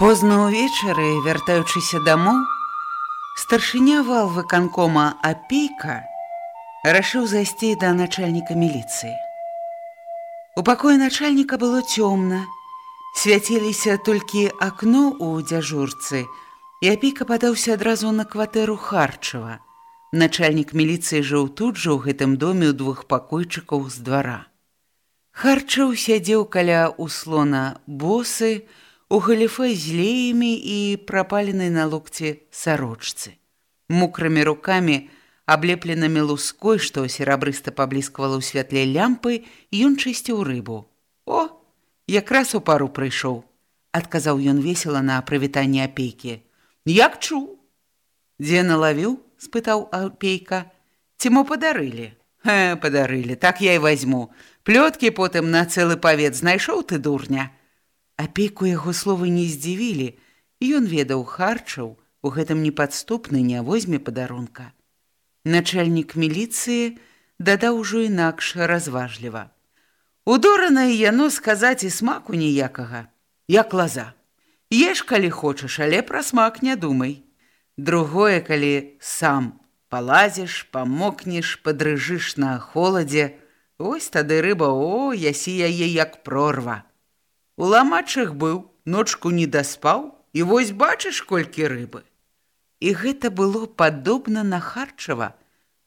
Позна ўвечары, вяртаючыся дамоў, старшыня вал выканкома апейка рашыў зайсці да начальніка міліцыі. У пакоі начальніка было цёмна, свяціліся толькі акно ў дзяжурцы, і апейка падаўся адразу на кватэру Харчава. Начальнік міліцыі жыў тут жа ў гэтым доме ў двух пакойчыкаў з двара. Харчаў сядзеў каля услона босы, у галіфе з леямі і прапаленай на локці сарочцы. Мокрымі рукамі, аблепленымі луской, што серабрыста пабліскавала ў святле лямпы, ён чысціў рыбу. О, якраз у пару прыйшоў, адказаў ён весела на прывітанне апейкі. Як чуў? Дзе налавіў? спытаў апейка. Ці мо падарылі? Ха, падарылі, так я і возьму. Плёткі потым на цэлы павет знайшоў ты дурня. Апейку яго словы не здзівілі, і ён ведаў харчаў, у гэтым непадступны не возьме падарунка. Начальнік міліцыі дадаў ужо інакш разважліва. Удоранае яно сказаць і смаку ніякага, як лаза. Еш, калі хочаш, але пра смак не думай. Другое, калі сам палазіш, памокнеш, падрыжыш на холадзе, ось тады рыба, о, ясі яе як прорва. У ламачах быў, ночку не даспаў, і вось бачыш колькі рыбы. І гэта было падобна на харчава,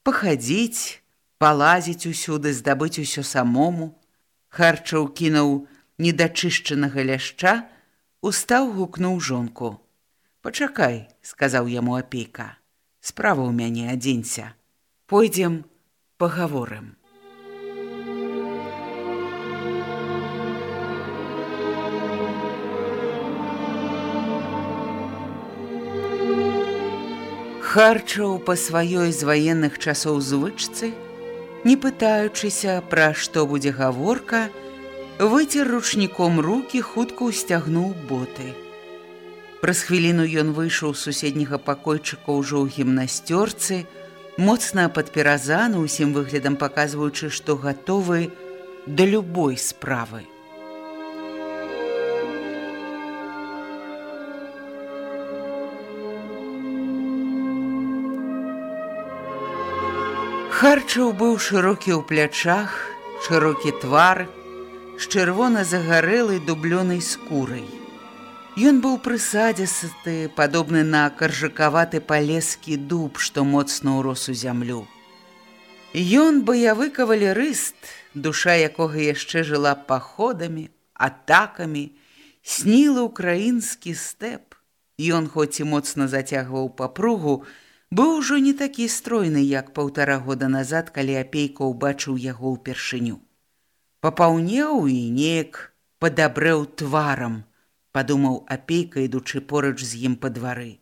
пахадзіць, палазіць усюды, здабыць усё самому. Харчаў кінуў недачышчанага ляшча, устаў гукнуў жонку. Пачакай, сказаў яму апейка. Справа ў мяне адзінься. Пойдзем, пагаворым. Харчаў па сваёй з ваенных часоў звычцы, не пытаючыся, пра што будзе гаворка, выцер ручніком рукі хутка ўсцягнуў боты. Праз хвіліну ён выйшаў з суседняга пакойчыка ўжо ў гімнасцёрцы, моцна падперазаны усім выглядам паказваючы, што гатовы да любой справы. Харчаў быў шырокі ў плячах, шырокі твар, з чырвона загарэлай дублёнай скурай. Ён быў прысадзісты, падобны на каржакаваты палескі дуб, што моцна ўрос у зямлю. Ён баявы кавалерыст, душа якога яшчэ жыла паходамі, атакамі, сніла ўкраінскі стэп. Ён хоць і моцна зацягваў папругу, быў ужо не такі стройны, як паўтара года назад, калі апейка ўбачыў яго ўпершыню. Папаўнеў і неяк падабрэў тварам, падумаў апейка, ідучы поруч з ім па двары.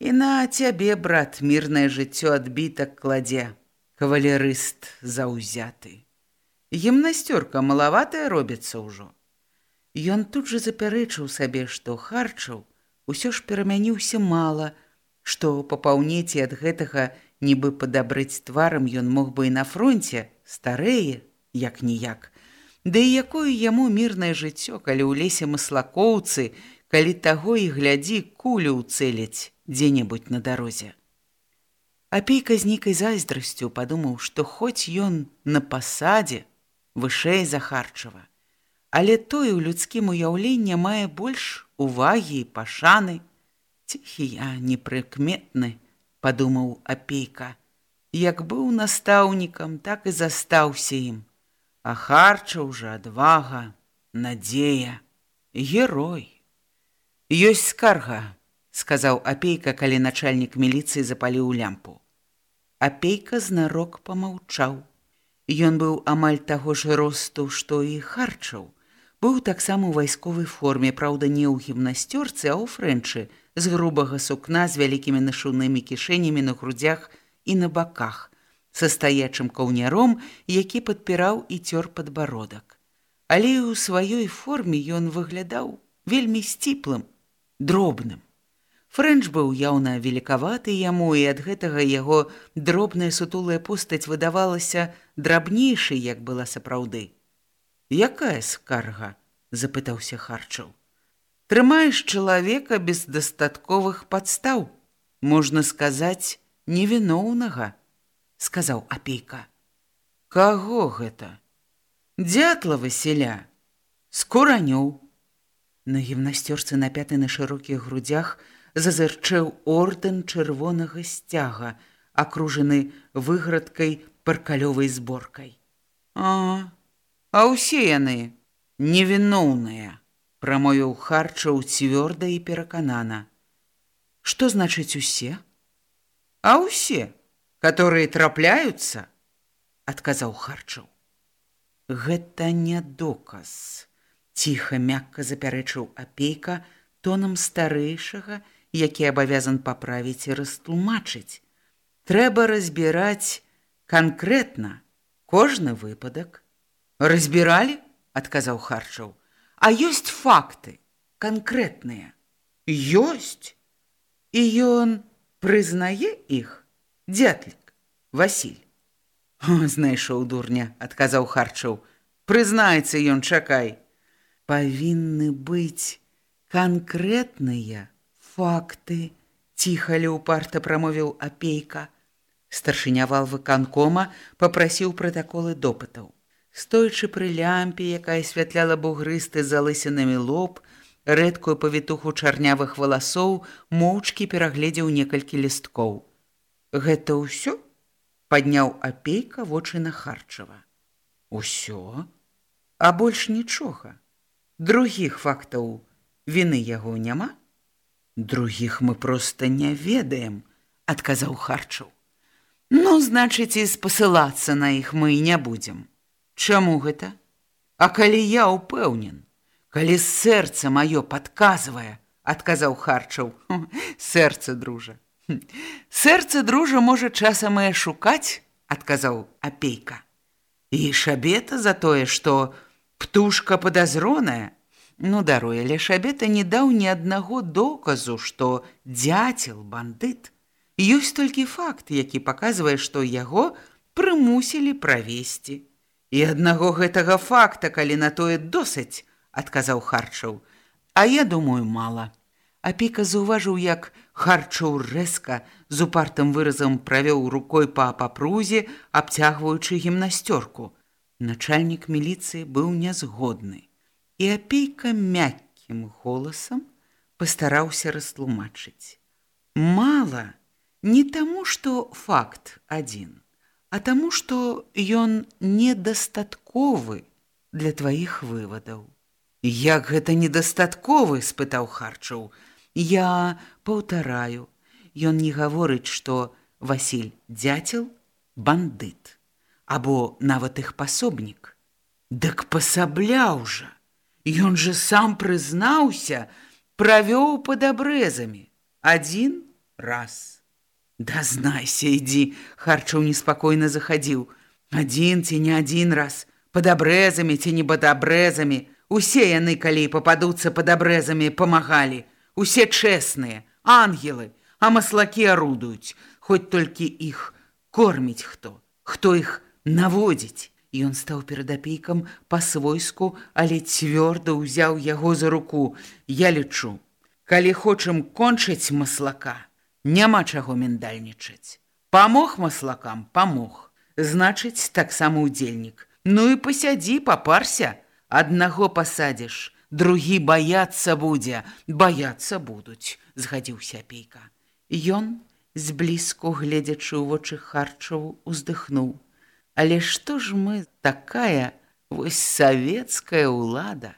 І на цябе, брат, мірнае жыццё адбітак кладзе, кавалерыст заўзяты. Гімнасцёрка малаватая робіцца ўжо. Ён тут жа запярэчыў сабе, што харчаў усё ж перамяніўся мала, што папаўнець ад гэтага нібы падабрыць тварам ён мог бы і на фронте старэе як ніяк Да і якое яму мірнае жыццё, калі ў лесе маслакоўцы, калі таго і глядзі кулю ўцэліць дзе-небудзь на дарозе. Апейка з нейкай зайздрасцю падумаў, што хоць ён на пасадзе вышэй захарчава, але той у людскім уяўленні мае больш увагі і пашаны. Ціхі я непрыкметны, падумаў апейка. Як быў настаўнікам, так і застаўся ім. А харча ўжо адвага, надзея, герой. Ёсць скарга, сказаў апейка, калі начальнік міліцыі запаліў лямпу. Апейка знарок помаўчаў. Ён быў амаль таго ж росту, што і харчаў. Быў таксама у вайсковай форме, праўда, не ў гімнасцёрцы, а ў фрэнчы, з грубага сукна з вялікімі нашунымі кішэнямі на грудзях і на баках, са стаячым каўняром, які падпіраў і цёр падбародак. Але ў сваёй форме ён выглядаў вельмі сціплым, дробным. Фрэнч быў яўна велікаваты яму, і ад гэтага яго дробная сутулая постаць выдавалася драбнейшай, як была сапраўды. Якая скарга? запытаўся харчаў. Трымаеш чалавека без дастатковых падстаў, можна сказаць, невіноўнага, сказаў апейка. Каго гэта? Дятла Васіля, скуранёў. На гімнасцёрцы напяты на шырокіх грудях зазырчэў ордэн чырвонага сцяга, акружаны выградкай паркалёвай зборкай. А, а ўсе яны невіноўныя, прамовіў харчаў цвёрда і пераканана. Што значыць усе? А ўсе, которые трапляюцца, адказаў харчаў. Гэта не доказ, ціха мякка запярэчыў апейка тонам старэйшага, які абавязан паправіць і растлумачыць. Трэба разбіраць канкрэтна кожны выпадак. Разбіралі, адказаў харчаў, А ёсць факты канкрэтныя. Ёсць. І ён прызнае іх дзятлік Васіль. знайшоў дурня, адказаў харчаў. Прызнаецца ён чакай. Павінны быць канкрэтныя факты, ціха леўпарта прамовіў апейка. Старшынявал выканкома попрасіў пратаколы допытаў. Стоючы пры лямпе, якая святляла бугрысты залысенымі лоб, рэдкую павітуху чарнявых валасоў моўчкі перагледзеў некалькі лісткоў. Гэта ўсё падняў апейка вочы на харчава. Усё, а больш нічога. Другіх фактаў віны яго няма. Другіх мы проста не ведаем, адказаў харчаў. Ну, значыць, і спасылацца на іх мы і не будзем. Чаму гэта? А калі я ўпэўнен, калі сэрца маё падказвае, адказаў харчаў, сэрца дружа. Сэрца дружа можа часам і шукаць, адказаў апейка. І шабета за тое, што птушка падазроная, Ну даруе, але шабета не даў ні аднаго доказу, што дзяцел бандыт. Ёсць толькі факт, які паказвае, што яго прымусілі правесці. І аднаго гэтага факта, калі на тое досыць, адказаў харчаў. А я думаю мала. Апіка заўважыў, як харчоў рэзка з упартым выразам правёў рукой па папрузе, абцягваючы гімнасцёрку. Начальнік міліцыі быў нязгодны і апейка мяккім голасам пастараўся растлумачыць. Мала не таму, што факт адзін, а таму, што ён недастатковы для тваіх вывадаў. Як гэта недастатковы, спытаў харчаў, я паўтараю, Ён не гаворыць, што Васіль дзяцел бандыт або нават іх пасобнік. Дык пасабляў жа. Ён жа сам прызнаўся, правёў пад абрэзамі адзін раз. Да знайся, ідзі, харчаў неспакойна захадзіў. Адзін ці не адзін раз, пад абрэзамі ці не пад абрэзамі, Усе яны, калі пападуцца пад абрэзамі, памагалі. Усе чэсныя, ангелы, а маслакі арудуюць, хоць толькі іх корміць хто, хто іх наводзіць. Ён стаў перад апейкам па-свойску, але цвёрда ўзяў яго за руку. Я лічу, калі хочам кончыць маслака, няма чаго міндальнічаць. Памог маслакам, памог. Значыць, таксама ўдзельнік. Ну і пасядзі, папарся, аднаго пасадзіш, другі баяцца будзе, баяцца будуць, згадзіўся апейка. Ён, зблізку гледзячы ў вочы харчаву, уздыхнуў. Але што ж мы такая вось савецкая ўлада,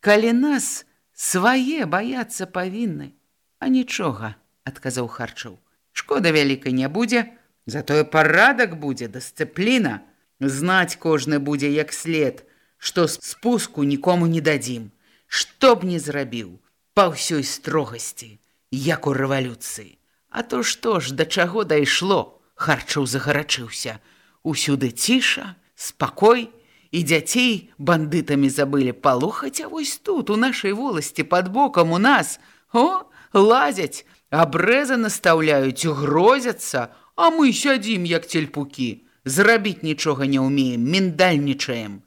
калі нас свае баяцца павінны, а нічога, адказаў харчаў. Шкода вялікай не будзе, затое парадак будзе дысцыпліна, знаць кожны будзе як след, што спуску нікому не дадзім, што б не зрабіў па ўсёй строгасці, як у рэвалюцыі. А то што ж да чаго дайшло, харчаў загарачыўся, Усюды ціша, спакой, і дзяцей бандытамі забылі палохаць, а вось тут, у нашай воласці пад бокам у нас, о, лазяць, абрэза настаўляюць, грозяцца, а мы сядзім як цельпукі, зрабіць нічога не ўмеем, міндальнічаем.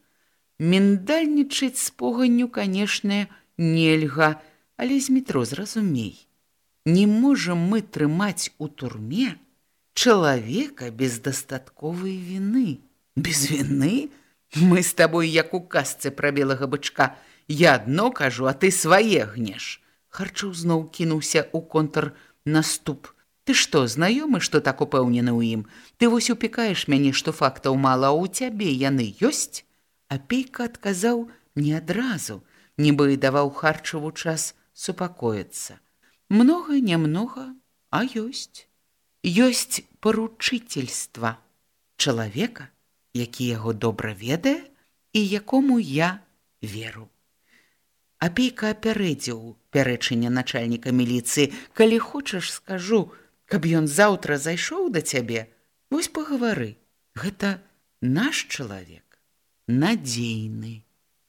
Міндальнічаць з поганню, канешне, нельга, але з метро зразумей. Не можам мы трымаць у турме, чалавека без дастатковай вины. Без вины? Мы з табой як у касцы пра белага бычка. Я адно кажу, а ты свае гнеш. Харчуў зноў кінуўся ў контр наступ. Ты што, знаёмы, што так упэўнены ў ім? Ты вось упікаеш мяне, што фактаў мала, ў цябе яны ёсць? Апейка адказаў не адразу, нібы даваў харчаву час супакоіцца. Многа, нямнога, а ёсць ёсць паручительства чалавека, які яго добра ведае і якому я веру. Апейка апярэдзіў пярэчання начальніка міліцыі, калі хочаш скажу, каб ён заўтра зайшоў да цябе, вось пагавары, гэта наш чалавек надзейны.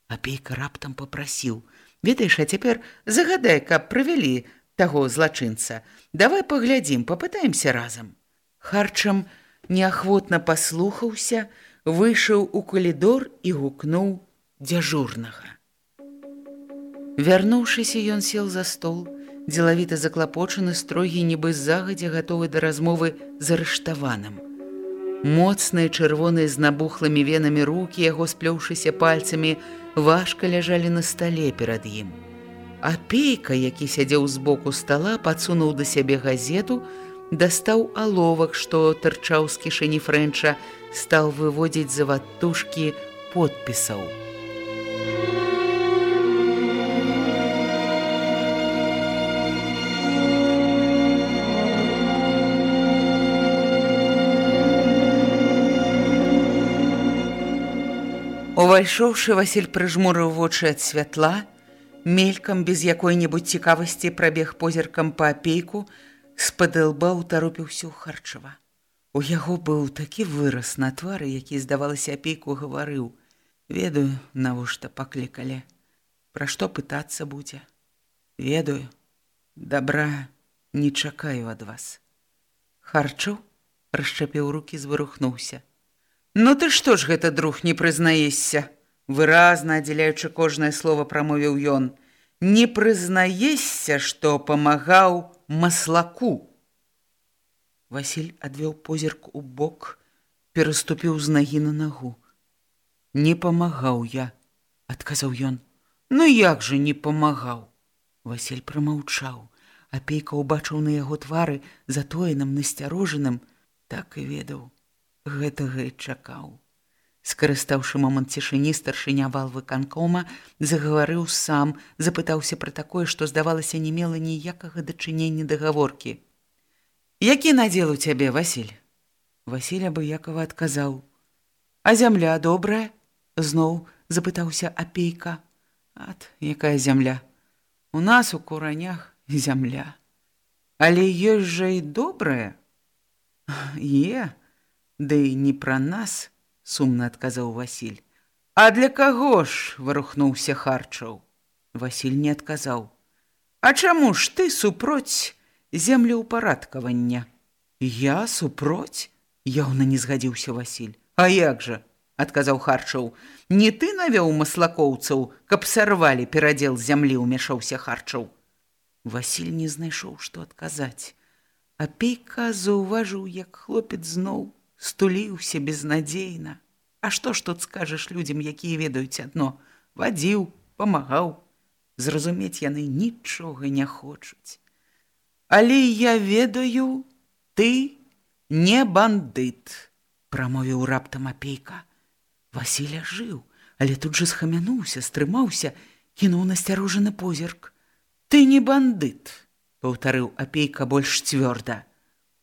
Апейка раптам попрасіў: ведаеш, а цяпер загадай, каб правялі таго злачынца. Давай паглядзім, попытаемся разам. Харчам неахвотна паслухаўся, выйшаў у калідор і гукнуў дзяжурнага. Вярнуўшыся, ён сел за стол, дзелавіта заклапочаны строгі нібы загадзя гатовы да размовы з арыштаваным. Моцныя чырвоныя з набухлымі венамі рукі, яго сплёўшыся пальцамі, важка ляжалі на стале перад ім. Апейка, які сядзеў збоку стала, падсунуў да сябе газету, дастаў аловак, што тырчаў з кішэні фрэнча, стаў выводзіць заватушкі подпісаў. Увайшоўшы Васіль прыжмурыў вочы ад святла, Мелькам без якой-небудзь цікавасці прабег позіркам па апейку, з-пад лба ўтаропіўся ў харчава. У яго быў такі выраз на твары, які, здавалася, апейку гаварыў: « Ведаю, навошта паклікалі. Пра што пытацца будзе. Ведаю, добра не чакаю ад вас. Харчу расчапіў рукі, зварухнуўся. Ну ты што ж гэта друг не прызнаешся? выразна аддзяляючы кожнае слово прамовіў ён. Не прызнаешся што памагаў маслаку? Васіль адвёў позірк у бок пераступіў з нагі на нагу. Не памагаў я адказаў ён. Ну як жа не памагаў? Васіль прамаўчаў. Апейка ўбачыў на яго твары затоеным насцярожаным так і ведаў гэтага і чакаў. Скарыстаўшы момант цішыні старшыня вал выканкома загаварыў сам запытаўся пра такое што здавалася не мела ніякага дачынення дагаворкі які надзел у цябе василь василь абыякова адказаў. А зямля добрая зноў запытаўся апейка. Ад якая зямля? У нас у куранях зямля. Але ёсць жа і добрая? Е ды не пра нас сумна адказаў Васіль. А для каго ж варухнуўся харчаў. Васіль не адказаў. А чаму ж ты супроць землеўпарадкавання? Я супроць? Яўна не згадзіўся Васіль. А як жа? адказаў харчаў не ты навёў маслакоўцаў каб сарвалі перадзел зямлі ўмяшаўся харчаў Васіль не знайшоў што адказаць апейка заўважыў як хлопец зноў стуліўся безнадзейна. А што ж тут скажаш людзям якія ведаюць адно? Вадзіў памагаў. Зразумець яны нічога не хочуць. Але я ведаю ты не бандыт прамовіў раптам апейка. Васіля жыў, але тут жа схамянуўся, стрымаўся, кінуў насцярожаны позірк. Ты не бандыт, паўтарыў апейка больш цвёрда.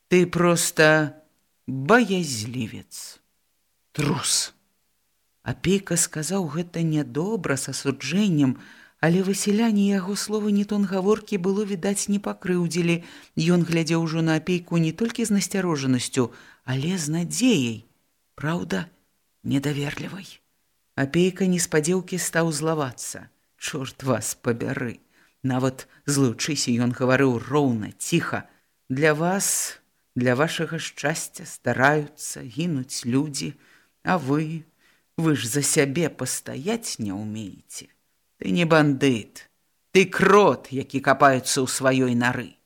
Ты проста баязлівец. Трус. Апейка сказаў гэта нядобра с асуджэннем, але высяляне яго словы не тон гаворкі было відаць не пакрыўдзілі. Ён глядзеў ужо на апейку не толькі з насцярожанасцю, але з надзеяй. Праўда, недаверлівай. Апейка неспадзеўкі стаў злавацца. Чорт вас пабяры. Нават злучыся ён гаварыў роўна, ціха. Для вас, для вашага шчасця стараюцца гінуць людзі, а вы, вы ж за сябе пастаяць не ўмееце. Ты не бандыт, ты крот, які капаюцца ў сваёй нары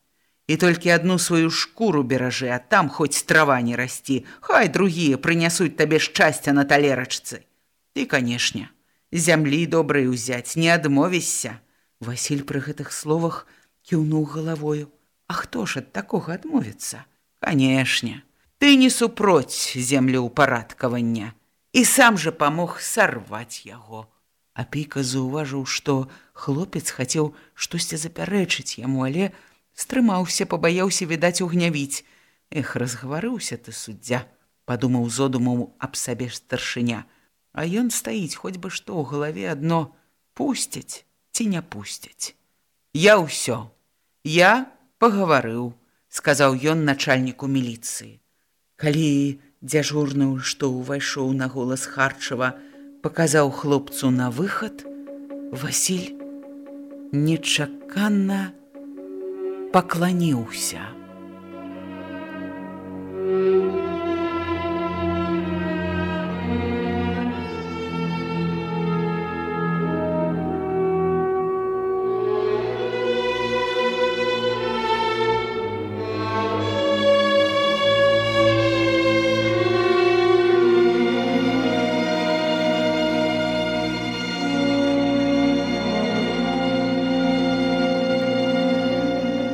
і толькі адну сваю шкуру беражы, а там хоць трава не расці, Хай другія прынясуць табе шчасця на талерачцы. Ты, канешне, зямлі добрай узяць, не адмовішся. Васіль пры гэтых словах кіўнуў галавою. А хто ж ад такога адмовіцца? Канешне, ты не супроць землю ўпарадкавання і сам жа памог сарваць яго. Апіка заўважыў, што хлопец хацеў штосьці запярэчыць яму, але, стрымаўся пабаяўся відаць угнявіць. Эх разгаварыўся ты суддзя падумаў зодумаў аб сабе старшыня а ён стаіць хоць бы што ў галаве адно пусцяць ці не пусцяць я ўсё я пагаварыў сказаў ён начальніку міліцыі калі дзяжурную што ўвайшоў на голас харчава паказаў хлопцу на выхад василь нечаканна пакланіўся.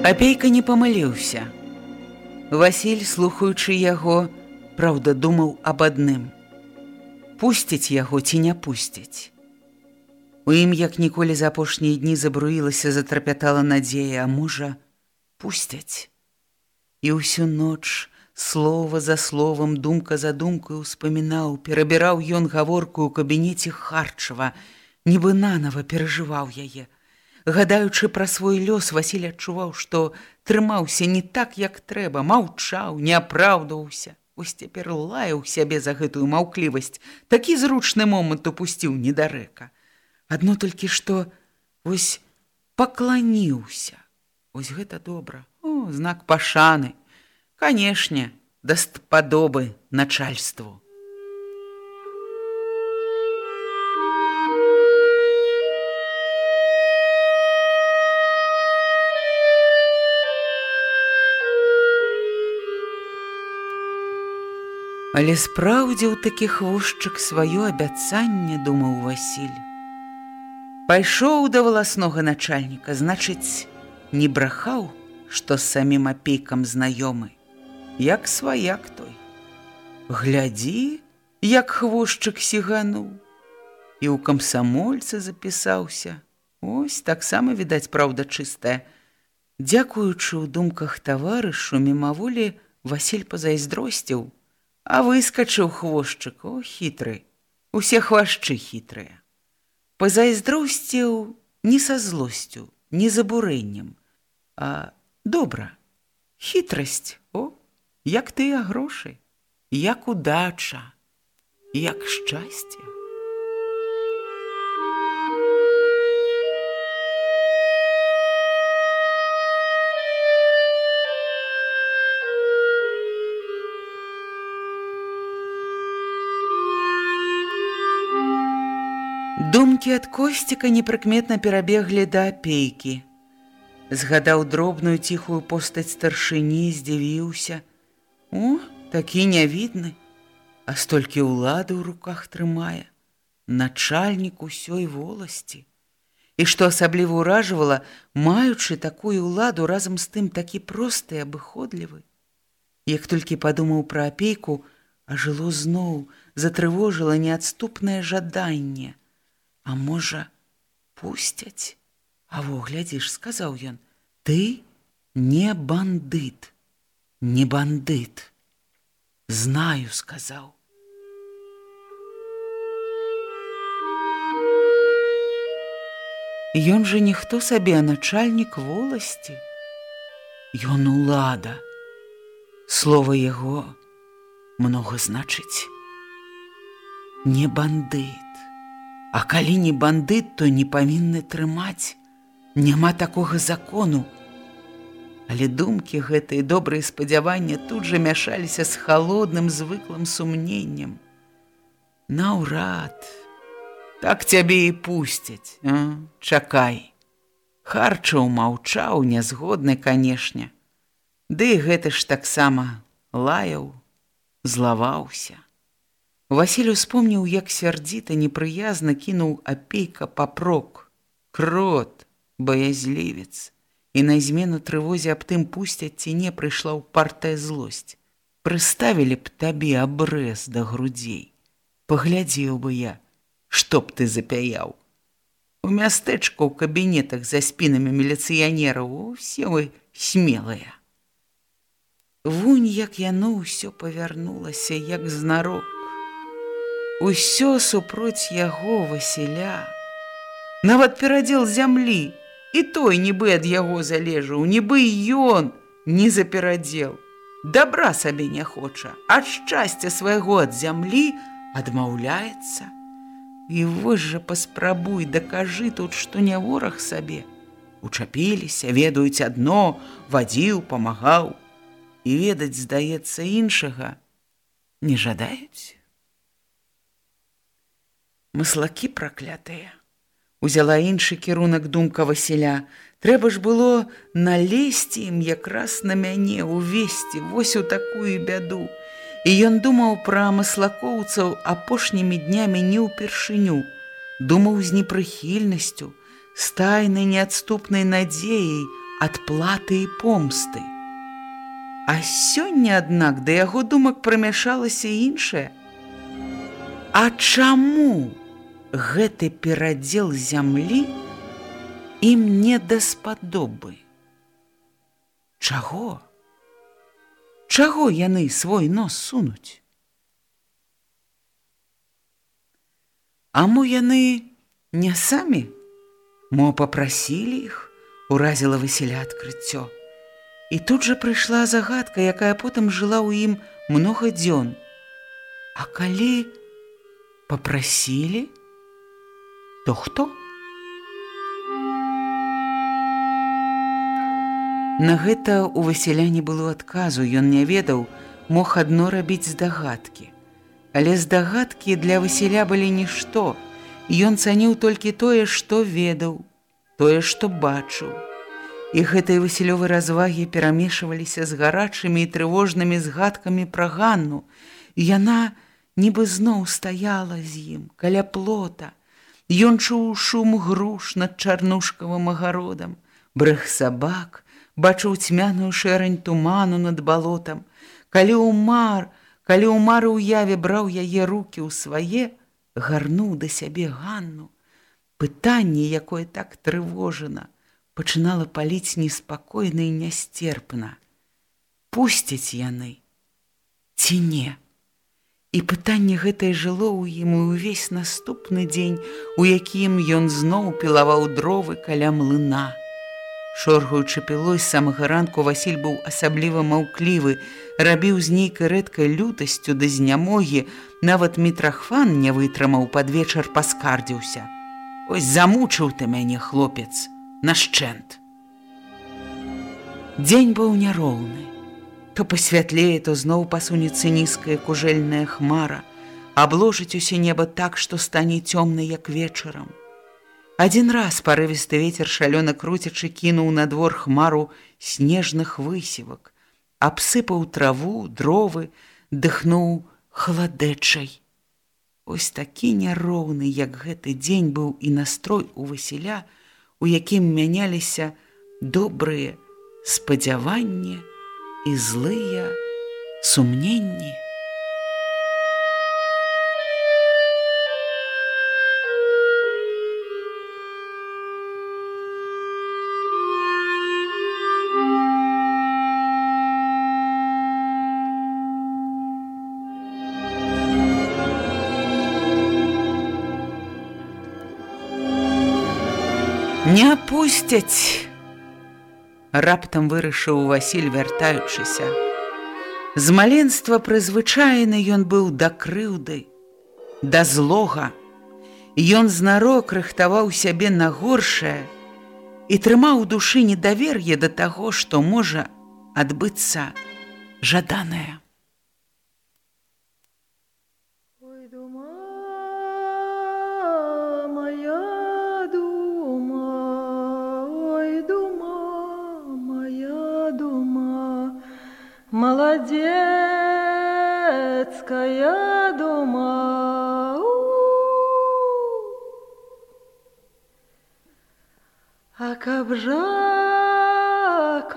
Апейка не памыліўся. Васіль, слухаючы яго, праўда, думаў аб адным. Пусціць яго ці не пусціць. У ім, як ніколі за апошнія дні забруілася, затрапятала надзея, а мужа пусцяць. І ўсю ноч, слова за словам, думка за думкаю ўспамінаў, перабіраў ён гаворку ў кабінеце харчава, нібы нанова перажываў яе, Гадаючы пра свой лёс Васіль адчуваў, што трымаўся не так, як трэба, маўчаў, не апраўдаўся. Вось цяпер лаяў сябе за гэтую маўклівасць, такі зручны момант упусціў недарэка. Адно толькі што вось пакланіўся. Вось гэта добра. О, знак пашаны. Канешне, даспадобы начальству. Але спраўдзіў такі хвошчык сваё абяцанне, думаў Васіль. Пайшоў да валаснога начальніка, значыць, не брахаў, што самім апейкам знаёмы, як сваяк той. Глядзі, як хвошчык сігануў, і ў камсамольцы запісаўся. Ось таксама відаць праўда чыстая. Дзякуючы ў думках таварышу мімаволі Васіль пазайздросціў, А выскачыў хвошчык, о хітры, усе хвашчы хітрыя. Пазайздросціў не са злосцю, не забурэннем, а добра, хітрасць, о, як тыя грошы, як удача, як шчасце. Думкі ад косціка непрыкметна перабеглі да апейкі. Згадаў дробную ціхую постаць старшыні, здзівіўся. О, такі нявідны, а столькі ўлады ў руках трымае, начальнік усёй воласці. І што асабліва ўражвала, маючы такую ўладу разам з тым такі просты абыходлівы. Як толькі падумаў пра апейку, ажыло зноў, затрывожыла неадступнае жаданне. А можа, пусцяць? А во глядзіш, сказаў ён: « Ты не бандыт, не бандыт. Знаю, сказаў. Ён жа ніхто сабе начальнік воласці. Ён улада. Слова яго многа значыць. Не бандыт. А калі не бандыт, то не павінны трымаць. Няма такога закону. Але думкі гэтыя добрыя спадзявання тут жа мяшаліся з халодным звыклым сумненнем. Наўрад, так цябе і пусцяць, а? чакай. Харчаў маўчаў нязгодны, канешне. Ды гэта ж таксама лаяў, злаваўся. Васіль успомніў, як сярдзіта непрыязна кінуў апейка папрок, крот, баязлівец, і на змену трывозе аб тым пусцяць ці не прыйшла ў партая злосць. Прыставілі б табе абрэз да грудзей. Паглядзеў бы я, што б ты запяяў. У мястэчку ў кабінетах за спінамі міліцыянераў усе вы смелыя. Вунь, як яно ўсё павярнулася, як знарок. Усё супроць яго Васіля. Нават перадзел зямлі, і той нібы ад яго залежаў, нібы ён не заперадзел. Дабра сабе не хоча, ад шчасця свайго ад зямлі адмаўляецца. І вось жа паспрабуй, дакажы тут, што не вораг сабе. Учапіліся, ведаюць адно, вадзіў, памагаў. І ведаць, здаецца, іншага не жадаюць. Мыслакі праклятыя узяла іншы кірунак думка Васіля. Трэба ж было налезці ім якраз на мяне увесці вось у такую бяду. І ён думаў пра маслакоўцаў апошнімі днямі не ўпершыню, думаў з непрыхільнасцю, стайнай неадступнай надзеяй адплаты і помсты. А сёння, аднак, да яго думак прамяшалася іншае. А чаму? Гэты перадзел зямлі ім не даспадобы. Чаго? Чаго яны свой нос сунуць? А мо яны не самі? Мо попрасілі іх, уразіла выселя адкрыццё. І тут жа прыйшла загадка, якая потым жыла ў ім многа дзён. А калі попрасілі, то хто? На гэта у Васіля не было адказу, ён не ведаў, мог адно рабіць здагадкі. Але здагадкі для Васіля былі нішто. Ён цаніў толькі тое, што ведаў, тое, што бачыў. І гэтай васілёвай развагі перамешваліся з гарачымі і трывожнымі згадкамі пра Ганну. І яна нібы зноў стаяла з ім каля плота, Ён чуў шум груш над чарнушкавым агародам, брэх сабак, бачыў цьмяную шэрань туману над балотам. Калі ўмар, калі ўмар уяве браў яе руки ў свае, гарнуў да сябе ганну. Пытанне, якое так трывожана, пачынала паліць неспакойна і нястерпна. Пусцяць яны ці не? І пытанне гэтае жыло ў ім і ўвесь наступны дзень, у якім ён зноў пілаваў дровы каля млына. Шоргаючы пілой з самага ранку Васіль быў асабліва маўклівы, рабіў з нейкай рэдкай лютасцю да знямогі, нават мітрахван не вытрымаў пад вечар паскардзіўся. Ось замучыў ты мяне хлопец, нашчэнт. Дзень быў няроўны то пасвятлее, то зноў пасунецца нізкая кужэльная хмара, абложыць усе неба так, што стане цёмна як вечарам. Адзін раз парывісты ветер шалёна круцячы кінуў на двор хмару снежных высевак, абсыпаў траву, дровы, дыхнуў халадэчай. Ось такі няроўны, як гэты дзень быў і настрой у Васіля, у якім мяняліся добрыя спадзяванні і злыя сумненні. Не пусцяць. Раптам вырашыў Васіль, вяртаючыся. З маленства прызвычайны ён быў да крыўды, да злога. Ён знарок рыхтаваў сябе на горшае і трымаў у душы недавер'е да таго, што можа адбыцца жаданае. Молодецкая дума. А кабжак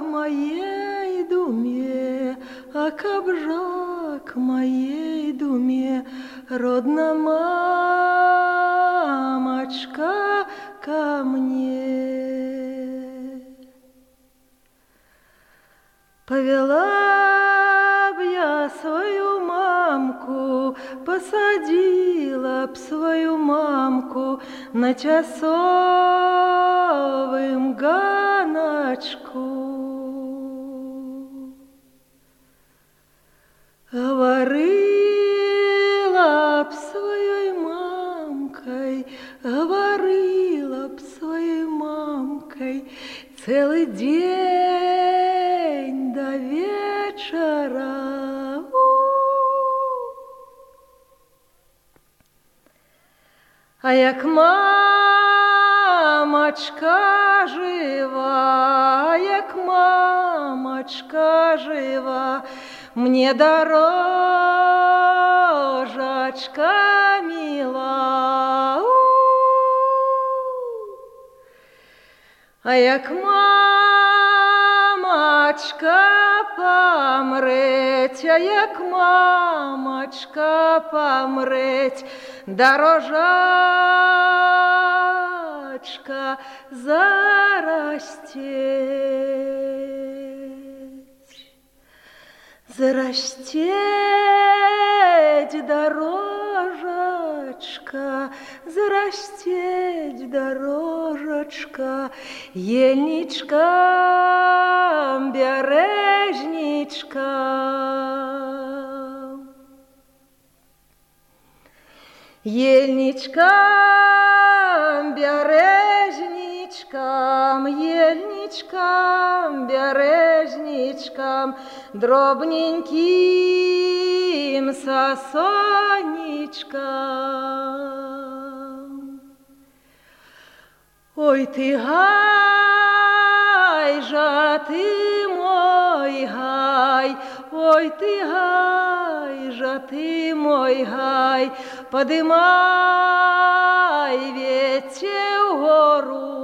моей думе, а кабжак моей думе, родна мамочка ко мне. Повела б я свою мамку, посадила б свою мамку на часовым ганочку. Говорила як мамочка жива, як мамочка жива, мне дорожечка мила. А як мамочка помреть, а як мамочка помреть, дорожачка зарастеть. Зарастеть дорожачка, зарастеть дорожачка, ельничка, бережничка. Ельничкам, бережничкам, ельничкам, бережничкам, дробненьким сосонечкам. Ой, ты гай же, ты мой гай, ой, ты гай же, ты мой гай, подымай ветер гору.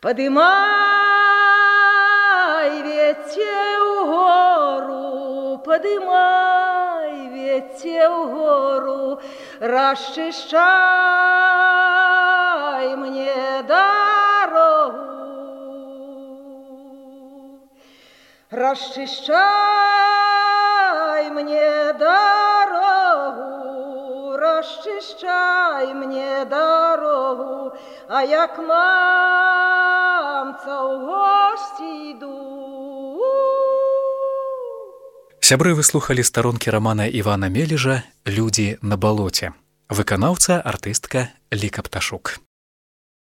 Подымай ветер гору, подымай ветер гору, расчищай мне дорогу. Расчищай мне дорогу, расчищай мне дорогу, а як мамца ў госці іду. Сябры выслухалі старонкі рамана Івана Мележа Людзі на балоце. Выканаўца артыстка Ліка Пташук.